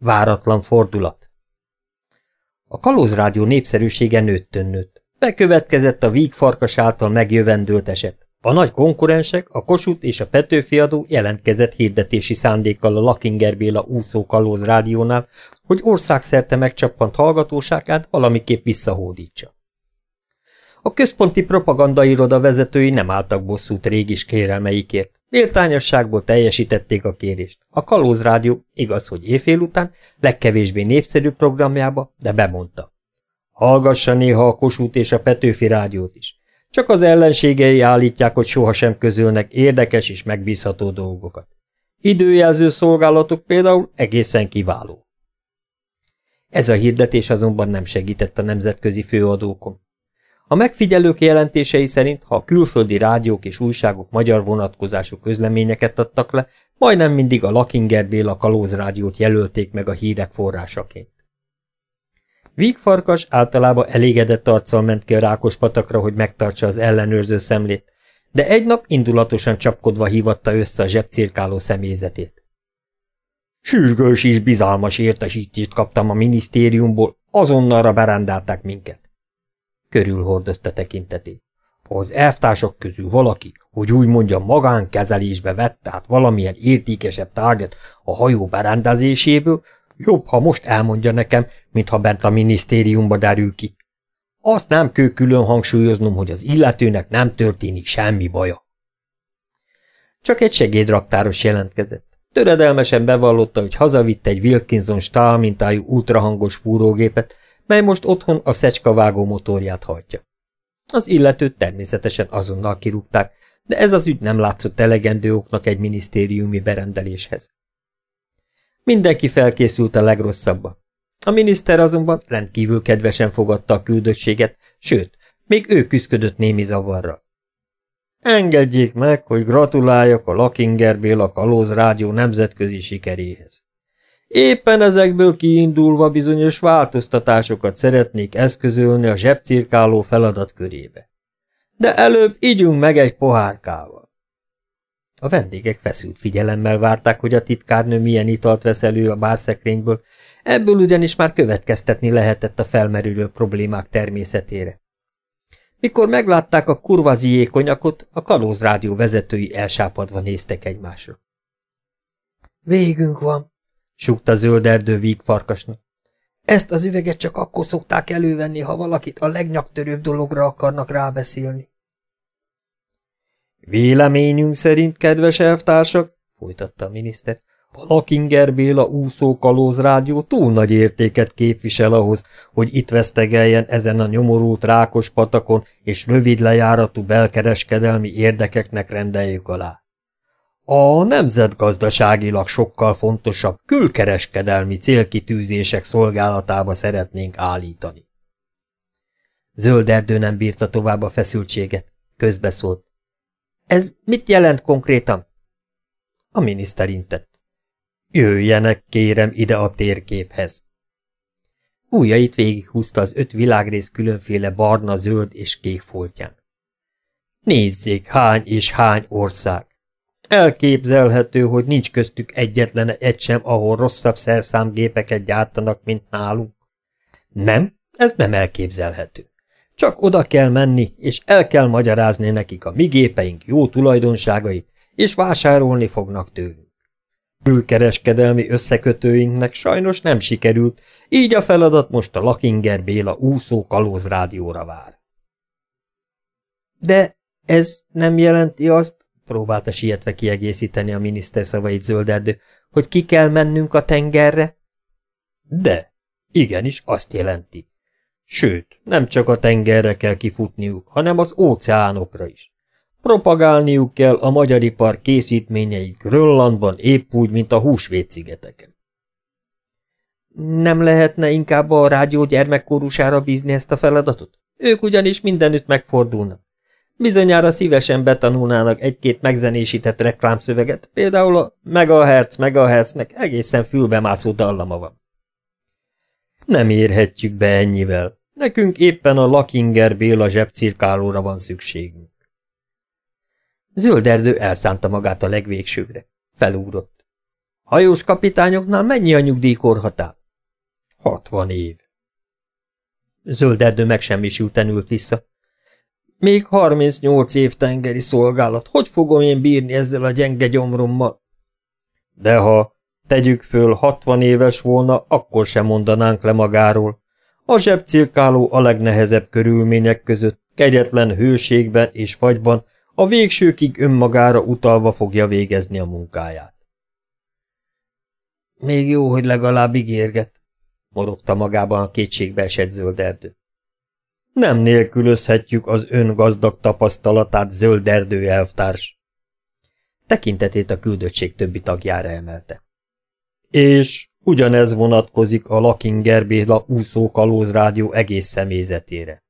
Váratlan fordulat. A kalózrádió népszerűsége nőttön nőtt. Bekövetkezett a vígfarkas által megjövendőlt eset. A nagy konkurensek, a Kossuth és a Petőfi adó jelentkezett hirdetési szándékkal a Lakinger Béla úszó kalóz rádiónál, hogy országszerte megcsappant hallgatóságát valamiképp visszahódítsa. A központi propagandairoda vezetői nem álltak bosszút régis kérelmeikért. Méltányosságból teljesítették a kérést. A Kalóz Rádió, igaz, hogy éjfél után, legkevésbé népszerű programjába, de bemondta. Hallgassa néha a Kossuth és a Petőfi rádiót is. Csak az ellenségei állítják, hogy sohasem közölnek érdekes és megbízható dolgokat. Időjelző szolgálatok például egészen kiváló. Ez a hirdetés azonban nem segített a nemzetközi főadókon. A megfigyelők jelentései szerint, ha a külföldi rádiók és újságok magyar vonatkozású közleményeket adtak le, majdnem mindig a Lakinger Béla kalózrádiót jelölték meg a hírek forrásaként. Vígfarkas általában elégedett arccal ment ki a rákos patakra, hogy megtartsa az ellenőrző szemlét, de egy nap indulatosan csapkodva hívatta össze a zsebcirkáló személyzetét. Sűrgős és bizalmas értesítést kaptam a minisztériumból, azonnalra berándálták minket körülhordozta tekintetét. Az elvtársak közül valaki, hogy úgy mondja, magánkezelésbe vett át valamilyen értékesebb tárgyat a hajó berendezéséből, jobb, ha most elmondja nekem, mintha bent a minisztériumba derül ki. Azt nem kell külön hangsúlyoznom, hogy az illetőnek nem történik semmi baja. Csak egy segédraktáros jelentkezett. Töredelmesen bevallotta, hogy hazavitt egy Wilkinson Stahl mintájú ultrahangos fúrógépet, mely most otthon a szecskavágó motorját hajtja. Az illetőt természetesen azonnal kirúgták, de ez az ügy nem látszott elegendő oknak egy minisztériumi berendeléshez. Mindenki felkészült a legrosszabbba. A miniszter azonban rendkívül kedvesen fogadta a küldöttséget, sőt, még ő küzdött némi zavarra. Engedjék meg, hogy gratuláljak a Lakinger Béla Kalóz Rádió nemzetközi sikeréhez. Éppen ezekből kiindulva bizonyos változtatásokat szeretnék eszközölni a zsebcirkáló feladat körébe. De előbb ígyunk meg egy pohárkával. A vendégek feszült figyelemmel várták, hogy a titkárnő milyen italt vesz elő a bárszekrényből, ebből ugyanis már következtetni lehetett a felmerülő problémák természetére. Mikor meglátták a kurvazié konyakot, a kalózrádió vezetői elsápadva néztek egymásra. Végünk van, súgta zöld erdő vígfarkasnak. Ezt az üveget csak akkor szokták elővenni, ha valakit a legnyaktörőbb dologra akarnak rábeszélni. Véleményünk szerint, kedves elvtársak, folytatta a miniszter, a Lakinger Béla úszó kalóz rádió túl nagy értéket képvisel ahhoz, hogy itt vesztegeljen ezen a nyomorult rákos patakon, és rövid lejáratú belkereskedelmi érdekeknek rendeljük alá. A nemzetgazdaságilag sokkal fontosabb külkereskedelmi célkitűzések szolgálatába szeretnénk állítani. Zöld erdő nem bírta tovább a feszültséget. Közbeszólt. Ez mit jelent konkrétan? A miniszter intett. Jöjjenek, kérem, ide a térképhez. Újjait végighúzta az öt világrész különféle barna, zöld és kék foltján. Nézzék, hány és hány ország! Elképzelhető, hogy nincs köztük egyetlen egy sem, ahol rosszabb szerszámgépeket gyártanak, mint nálunk. Nem, ez nem elképzelhető. Csak oda kell menni, és el kell magyarázni nekik a mi gépeink jó tulajdonságait, és vásárolni fognak tőlünk. Külkereskedelmi összekötőinknek sajnos nem sikerült, így a feladat most a Lakinger Béla úszó kalóz rádióra vár. De ez nem jelenti azt, próbálta sietve kiegészíteni a miniszter szavait zölderdő, hogy ki kell mennünk a tengerre? De, igenis azt jelenti. Sőt, nem csak a tengerre kell kifutniuk, hanem az óceánokra is. Propagálniuk kell a magyar ipar készítményeik Grönlandban épp úgy, mint a húsvétszigeteken. Nem lehetne inkább a rádió gyermekkórusára bízni ezt a feladatot? Ők ugyanis mindenütt megfordulnak. Bizonyára szívesen betanulnának egy-két megzenésített reklámszöveget, például a Megahertz Megahertznek egészen fülbemászó dallama van. Nem érhetjük be ennyivel. Nekünk éppen a Lakinger Béla zsebcirkálóra van szükségünk. Zöld erdő elszánta magát a legvégsőre. Felugrott. Hajós kapitányoknál mennyi a nyugdíjkorhatár? Hatvan év. Zöld erdő megsemmisülten ült vissza. Még 38 év tengeri szolgálat. Hogy fogom én bírni ezzel a gyenge gyomrommal? De ha tegyük föl 60 éves volna, akkor sem mondanánk le magáról. A zsebcirkáló a legnehezebb körülmények között, kegyetlen hőségben és fagyban, a végsőkig önmagára utalva fogja végezni a munkáját. Még jó, hogy legalább ígérget, morogta magában a kétségbe esett zöld erdő. Nem nélkülözhetjük az ön gazdag tapasztalatát, zöld erdő elvtárs. Tekintetét a küldöttség többi tagjára emelte. És ugyanez vonatkozik a Lakinger Béla úszókalóz rádió egész személyzetére.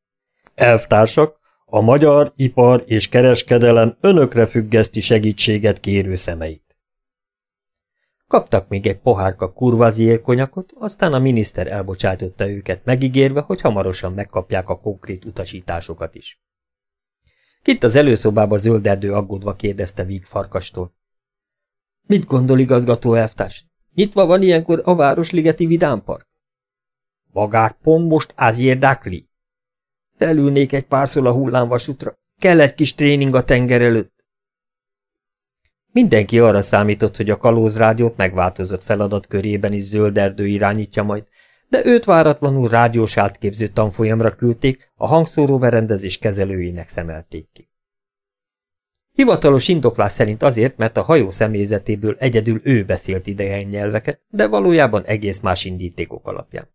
Elvtársak, a magyar ipar és kereskedelem önökre függeszti segítséget kérő szemeit. Kaptak még egy pohárka kurvaziér konyakot, aztán a miniszter elbocsátotta őket, megígérve, hogy hamarosan megkapják a konkrét utasításokat is. Kit az előszobába zöld erdő aggódva kérdezte Víg farkastól. Mit gondol igazgató elvtárs? Nyitva van ilyenkor a Városligeti Vidámpark? Magát pont most az érdekli? Felülnék egy párszor a hullámvasútra. Kell egy kis tréning a tenger előtt. Mindenki arra számított, hogy a kalózrádiót megváltozott feladat körében is zöld erdő irányítja majd, de őt váratlanul rádiós átképző tanfolyamra küldték, a hangszóróverendezés kezelőinek szemelték ki. Hivatalos indoklás szerint azért, mert a hajó személyzetéből egyedül ő beszélt idegen nyelveket, de valójában egész más indítékok alapján.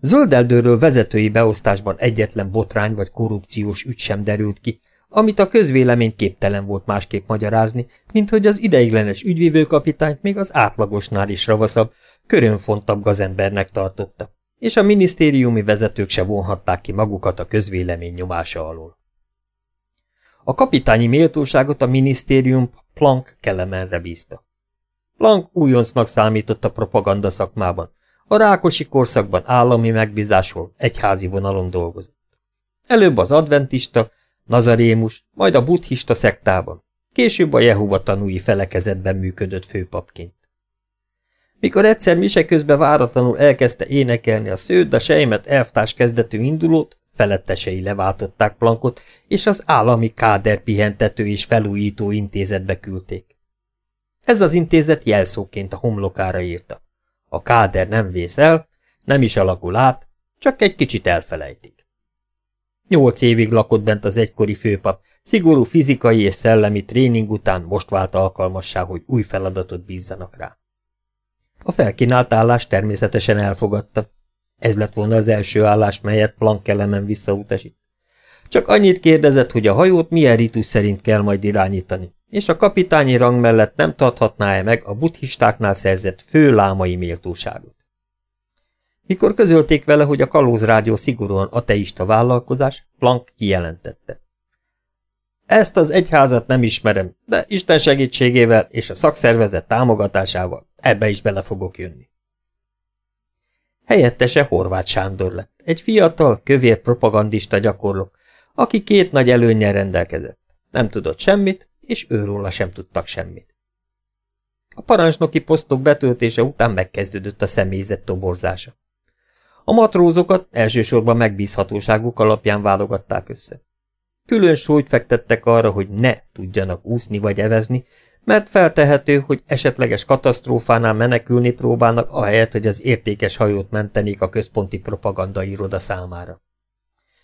Zöldeldőről vezetői beosztásban egyetlen botrány vagy korrupciós ügy sem derült ki, amit a közvélemény képtelen volt másképp magyarázni, mint hogy az ideiglenes ügyvívőkapitányt még az átlagosnál is ravaszabb, körönfontabb gazembernek tartotta, és a minisztériumi vezetők se vonhatták ki magukat a közvélemény nyomása alól. A kapitányi méltóságot a minisztérium Planck kellemenre bízta. Planck újoncnak számított a propaganda szakmában, a rákosi korszakban állami megbízásról egyházi vonalon dolgozott. Előbb az adventista, nazarémus, majd a buddhista szektában, később a Jehova tanúi felekezetben működött főpapként. Mikor egyszer mise közben váratlanul elkezdte énekelni a sződ, a sejmet elvtárs kezdetű indulót, felettesei leváltották Plankot, és az állami káder pihentető és felújító intézetbe küldték. Ez az intézet jelszóként a homlokára írta. A káder nem vész el, nem is alakul át, csak egy kicsit elfelejtik. Nyolc évig lakott bent az egykori főpap, szigorú fizikai és szellemi tréning után most vált alkalmassá, hogy új feladatot bízzanak rá. A felkínált állást természetesen elfogadta. Ez lett volna az első állás, melyet Planck elemen visszautasít. Csak annyit kérdezett, hogy a hajót milyen ritus szerint kell majd irányítani, és a kapitányi rang mellett nem tarthatná-e meg a buddhistáknál szerzett fő lámai méltóságot. Mikor közölték vele, hogy a kalózrádió szigorúan ateista vállalkozás, Planck kijelentette. Ezt az egyházat nem ismerem, de Isten segítségével és a szakszervezet támogatásával ebbe is bele fogok jönni. Helyettese Horváth Sándor lett, egy fiatal, kövér propagandista gyakorló, aki két nagy előnnyel rendelkezett. Nem tudott semmit, és őróla sem tudtak semmit. A parancsnoki posztok betöltése után megkezdődött a személyzet toborzása. A matrózokat elsősorban megbízhatóságuk alapján válogatták össze. Külön súlyt fektettek arra, hogy ne tudjanak úszni vagy evezni, mert feltehető, hogy esetleges katasztrófánál menekülni próbálnak, ahelyett, hogy az értékes hajót mentenék a központi propaganda iroda számára.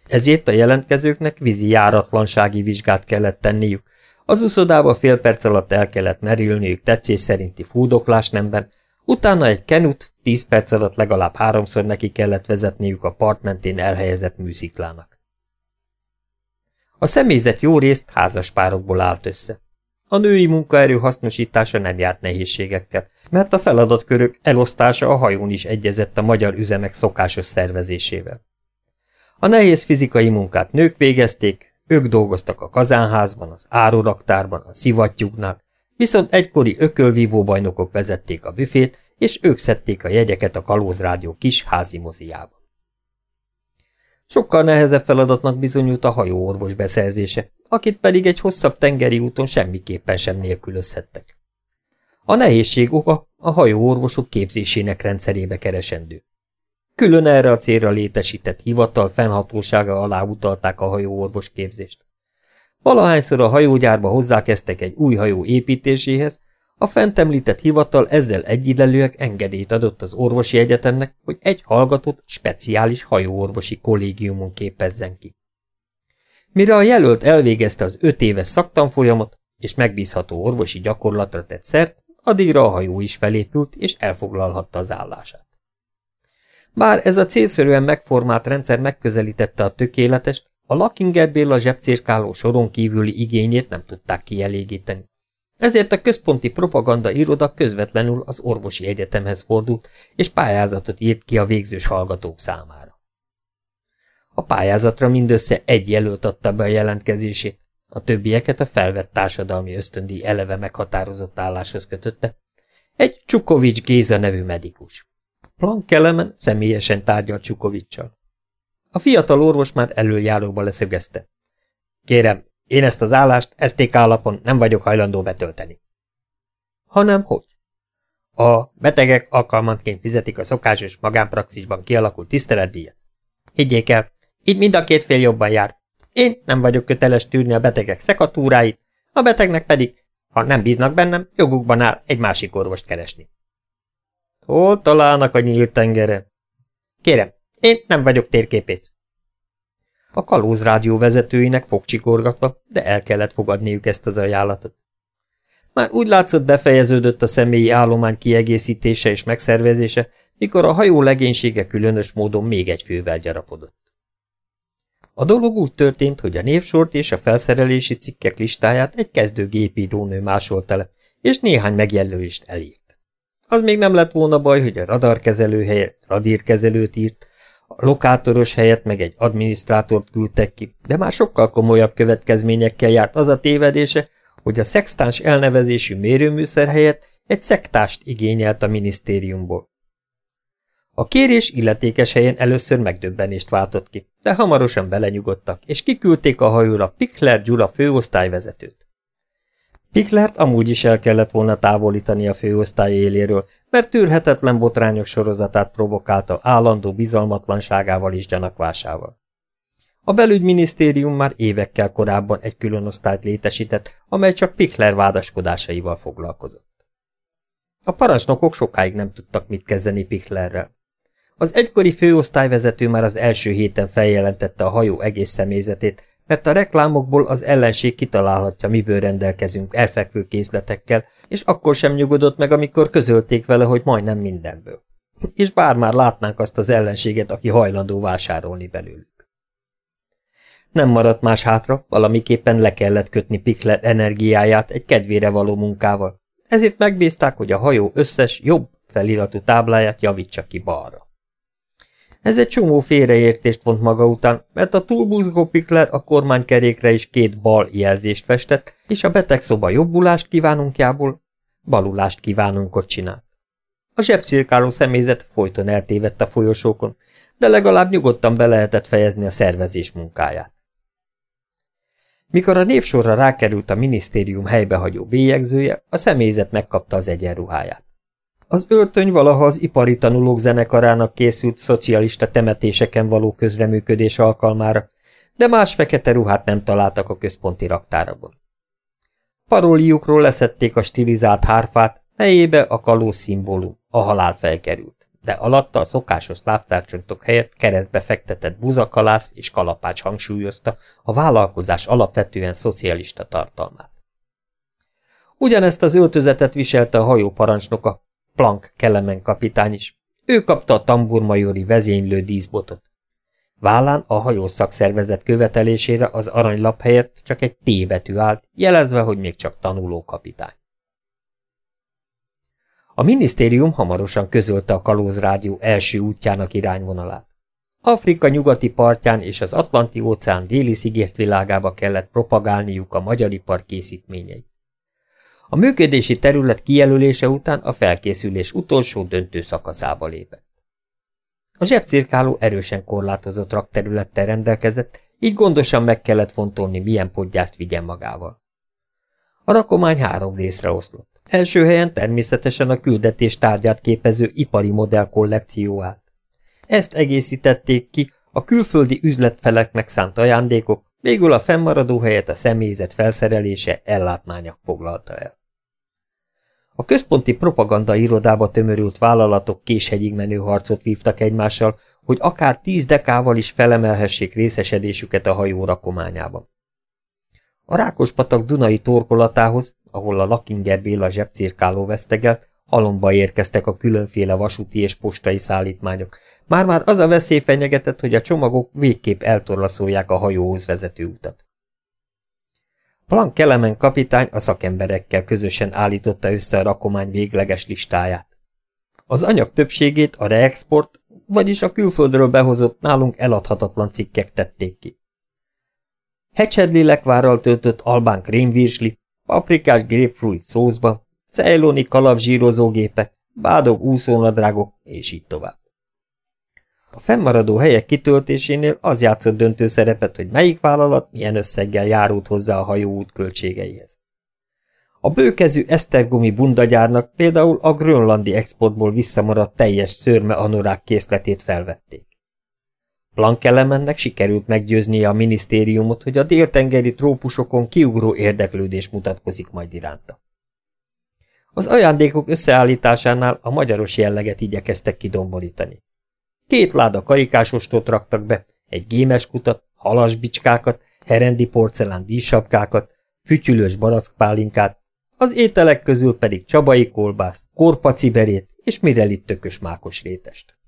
Ezért a jelentkezőknek vízi járatlansági vizsgát kellett tenniük, az uszodába fél perc alatt el kellett merülniük tetszés szerinti fúdoklás nemben, utána egy kenut tíz perc alatt legalább háromszor neki kellett vezetniük a part mentén elhelyezett műsziklának. A személyzet jó részt házas párokból állt össze. A női munkaerő hasznosítása nem járt nehézségekkel, mert a feladatkörök elosztása a hajón is egyezett a magyar üzemek szokásos szervezésével. A nehéz fizikai munkát nők végezték, ők dolgoztak a kazánházban, az áruraktárban, a szivattyúknál, viszont egykori ökölvívó bajnokok vezették a büfét, és ők szedték a jegyeket a kalózrádió kis házi moziába. Sokkal nehezebb feladatnak bizonyult a hajóorvos beszerzése, akit pedig egy hosszabb tengeri úton semmiképpen sem nélkülözhettek. A nehézség oka a hajóorvosok képzésének rendszerébe keresendő. Külön erre a célra létesített hivatal fennhatósága alá utalták a hajóorvos képzést. Valahányszor a hajógyárba hozzákezdtek egy új hajó építéséhez, a fent említett hivatal ezzel egyidejűleg engedélyt adott az orvosi egyetemnek, hogy egy hallgatót speciális hajóorvosi kollégiumon képezzen ki. Mire a jelölt elvégezte az öt éves szaktanfolyamot, és megbízható orvosi gyakorlatra tett szert, addigra a hajó is felépült, és elfoglalhatta az állását. Bár ez a célszerűen megformált rendszer megközelítette a tökéletest, a Lakinger Béla zsebcirkáló soron kívüli igényét nem tudták kielégíteni. Ezért a központi propaganda iroda közvetlenül az orvosi egyetemhez fordult, és pályázatot írt ki a végzős hallgatók számára. A pályázatra mindössze egy jelölt adta be a jelentkezését, a többieket a felvett társadalmi ösztöndíj eleve meghatározott álláshoz kötötte, egy Csukovics Géza nevű medikus. Plank Kelemen személyesen tárgyalt Csukovicsal. A fiatal orvos már előjáróba leszögezte. Kérem, én ezt az állást STK alapon nem vagyok hajlandó betölteni. Hanem hogy? A betegek alkalmanként fizetik a szokásos magánpraxisban kialakult tiszteletdíjat. Higgyék el, így mind a két fél jobban jár. Én nem vagyok köteles tűrni a betegek szekatúráit, a betegnek pedig, ha nem bíznak bennem, jogukban áll egy másik orvost keresni. Hol találnak a nyílt tengeren? Kérem, én nem vagyok térképész. A kalózrádió vezetőinek fogcsikorgatva, de el kellett fogadniuk ezt az ajánlatot. Már úgy látszott befejeződött a személyi állomány kiegészítése és megszervezése, mikor a hajó legénysége különös módon még egy fővel gyarapodott. A dolog úgy történt, hogy a névsort és a felszerelési cikkek listáját egy kezdőgépírónő másolta le, és néhány megjelölést elírt. Az még nem lett volna baj, hogy a radarkezelő helyett radírkezelőt írt, a lokátoros helyett meg egy adminisztrátort küldtek ki, de már sokkal komolyabb következményekkel járt az a tévedése, hogy a szextáns elnevezésű mérőműszer helyett egy szektást igényelt a minisztériumból. A kérés illetékes helyen először megdöbbenést váltott ki, de hamarosan belenyugodtak, és kiküldték a hajóra Pikler Gyula főosztályvezetőt. Hitlert amúgy is el kellett volna távolítani a főosztály éléről, mert tűrhetetlen botrányok sorozatát provokálta állandó bizalmatlanságával és gyanakvásával. A belügyminisztérium már évekkel korábban egy külön osztályt létesített, amely csak Pikler vádaskodásaival foglalkozott. A parancsnokok sokáig nem tudtak mit kezdeni Piklerrel. Az egykori főosztályvezető már az első héten feljelentette a hajó egész személyzetét, mert a reklámokból az ellenség kitalálhatja, miből rendelkezünk elfekvő készletekkel, és akkor sem nyugodott meg, amikor közölték vele, hogy majdnem mindenből. És bár már látnánk azt az ellenséget, aki hajlandó vásárolni belőlük. Nem maradt más hátra, valamiképpen le kellett kötni Pikler energiáját egy kedvére való munkával. Ezért megbízták, hogy a hajó összes, jobb feliratú tábláját javítsa ki balra. Ez egy csomó félreértést vont maga után, mert a túlbuzgó Pikler a kormánykerékre is két bal jelzést festett, és a betegszoba jobbulást kívánunkjából balulást kívánunkot csinált. A zsebszirkáló személyzet folyton eltévedt a folyosókon, de legalább nyugodtan be lehetett fejezni a szervezés munkáját. Mikor a névsorra rákerült a minisztérium helybehagyó bélyegzője, a személyzet megkapta az egyenruháját. Az öltöny valaha az ipari tanulók zenekarának készült szocialista temetéseken való közreműködés alkalmára, de más fekete ruhát nem találtak a központi raktárakban. Paróliukról leszették a stilizált hárfát, helyébe a kaló szimbólum, a halál felkerült, de alatta a szokásos lábcárcsontok helyett keresztbe fektetett buzakalász és kalapács hangsúlyozta a vállalkozás alapvetően szocialista tartalmát. Ugyanezt az öltözetet viselte a hajó parancsnoka, Plank Kelemen kapitány is. Ő kapta a tamburmajori vezénylő díszbotot. Vállán a hajó szakszervezet követelésére az aranylap helyett csak egy T betű állt, jelezve, hogy még csak tanuló kapitány. A minisztérium hamarosan közölte a kalózrádió első útjának irányvonalát. Afrika nyugati partján és az Atlanti-óceán déli világába kellett propagálniuk a magyar ipar készítményeit. A működési terület kijelölése után a felkészülés utolsó döntő szakaszába lépett. A zsebcirkáló erősen korlátozott rakterülettel rendelkezett, így gondosan meg kellett fontolni, milyen podgyászt vigyen magával. A rakomány három részre oszlott. Első helyen természetesen a küldetés tárgyát képező ipari modell kollekció állt. Ezt egészítették ki a külföldi üzletfeleknek szánt ajándékok, végül a fennmaradó helyet a személyzet felszerelése ellátmányok foglalta el. A központi propaganda irodába tömörült vállalatok késhegyig menő harcot vívtak egymással, hogy akár tíz dekával is felemelhessék részesedésüket a hajó rakományában. A Rákospatak Dunai torkolatához, ahol a Lakinger Béla zsebcirkáló vesztegelt, halomba érkeztek a különféle vasúti és postai szállítmányok. Már-már az a veszély fenyegetett, hogy a csomagok végképp eltorlaszolják a hajóhoz vezető utat. Plank Kelemen kapitány a szakemberekkel közösen állította össze a rakomány végleges listáját. Az anyag többségét a reexport, vagyis a külföldről behozott nálunk eladhatatlan cikkek tették ki. Hecsedli lekvárral töltött albán krémvirsli, paprikás grapefruit szószba, ceyloni kalapzsírozógépek, bádog úszónadrágok, és így tovább. A fennmaradó helyek kitöltésénél az játszott döntő szerepet, hogy melyik vállalat milyen összeggel járult hozzá a hajóút költségeihez. A bőkezű esztergomi bundagyárnak például a grönlandi exportból visszamaradt teljes szörme anorák készletét felvették. Plankelemennek sikerült meggyőznie a minisztériumot, hogy a déltengeri trópusokon kiugró érdeklődés mutatkozik majd iránta. Az ajándékok összeállításánál a magyaros jelleget igyekeztek kidomborítani. Két láda karikásostot raktak be, egy gémes kutat, halasbicskákat, herendi porcelán díszsapkákat, fütyülős barackpálinkát, az ételek közül pedig csabai kolbászt, korpaciberét és mirelit tökös mákos rétest.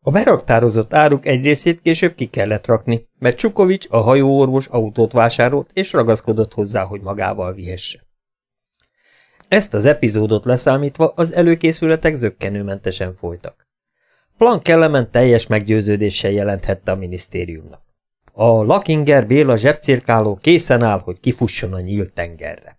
A beraktározott áruk egy részét később ki kellett rakni, mert Csukovics, a hajóorvos autót vásárolt, és ragaszkodott hozzá, hogy magával vihesse. Ezt az epizódot leszámítva az előkészületek zöggenőmentesen folytak. Plan Kellemen teljes meggyőződéssel jelenthette a minisztériumnak. A Lakinger Béla zsebcirkáló készen áll, hogy kifusson a nyílt tengerre.